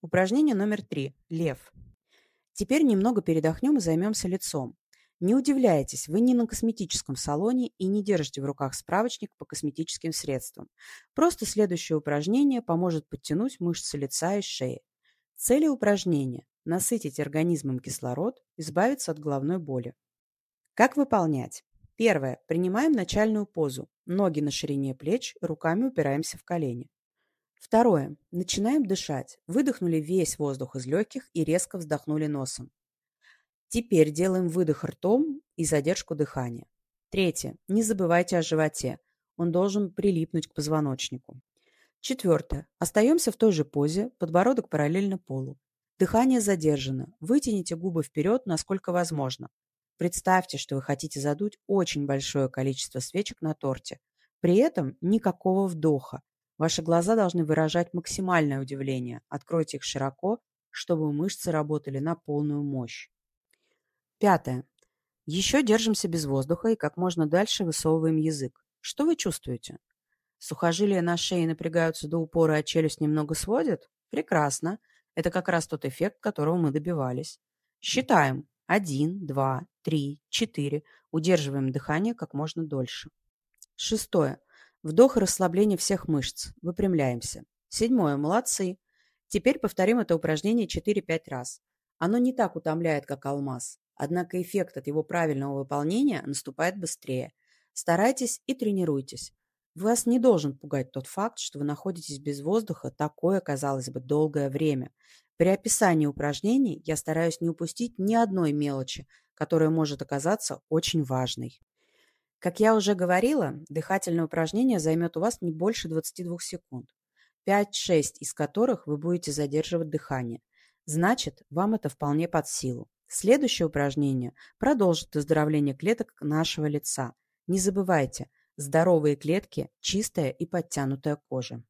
Упражнение номер три. Лев. Теперь немного передохнем и займемся лицом. Не удивляйтесь, вы не на косметическом салоне и не держите в руках справочник по косметическим средствам. Просто следующее упражнение поможет подтянуть мышцы лица и шеи. Цели упражнения – насытить организмом кислород, избавиться от головной боли. Как выполнять? Первое. Принимаем начальную позу. Ноги на ширине плеч, руками упираемся в колени. Второе. Начинаем дышать. Выдохнули весь воздух из легких и резко вздохнули носом. Теперь делаем выдох ртом и задержку дыхания. Третье. Не забывайте о животе. Он должен прилипнуть к позвоночнику. Четвертое. Остаемся в той же позе, подбородок параллельно полу. Дыхание задержано. Вытяните губы вперед, насколько возможно. Представьте, что вы хотите задуть очень большое количество свечек на торте. При этом никакого вдоха. Ваши глаза должны выражать максимальное удивление. Откройте их широко, чтобы мышцы работали на полную мощь. Пятое. Еще держимся без воздуха и как можно дальше высовываем язык. Что вы чувствуете? Сухожилия на шее напрягаются до упора, а челюсть немного сводит? Прекрасно. Это как раз тот эффект, которого мы добивались. Считаем. Один, два, три, четыре. Удерживаем дыхание как можно дольше. Шестое. Вдох и расслабление всех мышц. Выпрямляемся. Седьмое. Молодцы. Теперь повторим это упражнение 4-5 раз. Оно не так утомляет, как алмаз. Однако эффект от его правильного выполнения наступает быстрее. Старайтесь и тренируйтесь. Вас не должен пугать тот факт, что вы находитесь без воздуха такое, казалось бы, долгое время. При описании упражнений я стараюсь не упустить ни одной мелочи, которая может оказаться очень важной. Как я уже говорила, дыхательное упражнение займет у вас не больше 22 секунд, 5-6 из которых вы будете задерживать дыхание. Значит, вам это вполне под силу. Следующее упражнение продолжит оздоровление клеток нашего лица. Не забывайте, здоровые клетки – чистая и подтянутая кожа.